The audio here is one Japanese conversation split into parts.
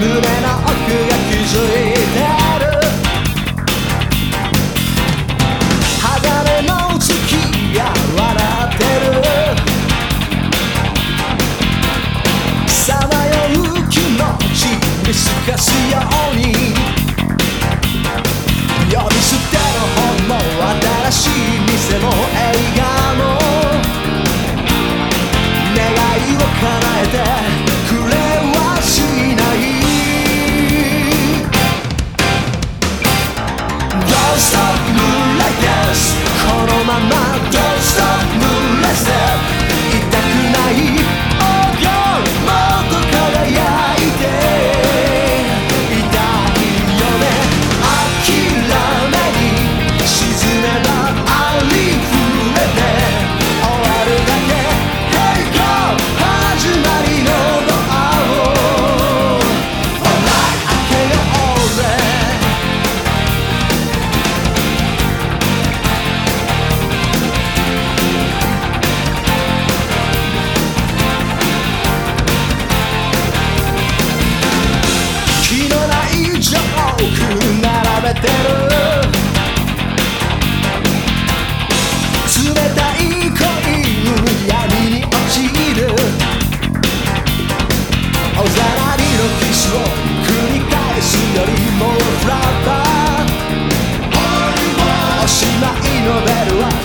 胸の奥が気づいてある。鋼の月が笑ってるさまよう気持ち見透かすように。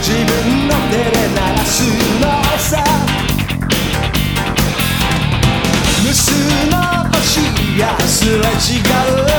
自分の手で鳴らすのさ。無数の星がすれ違う。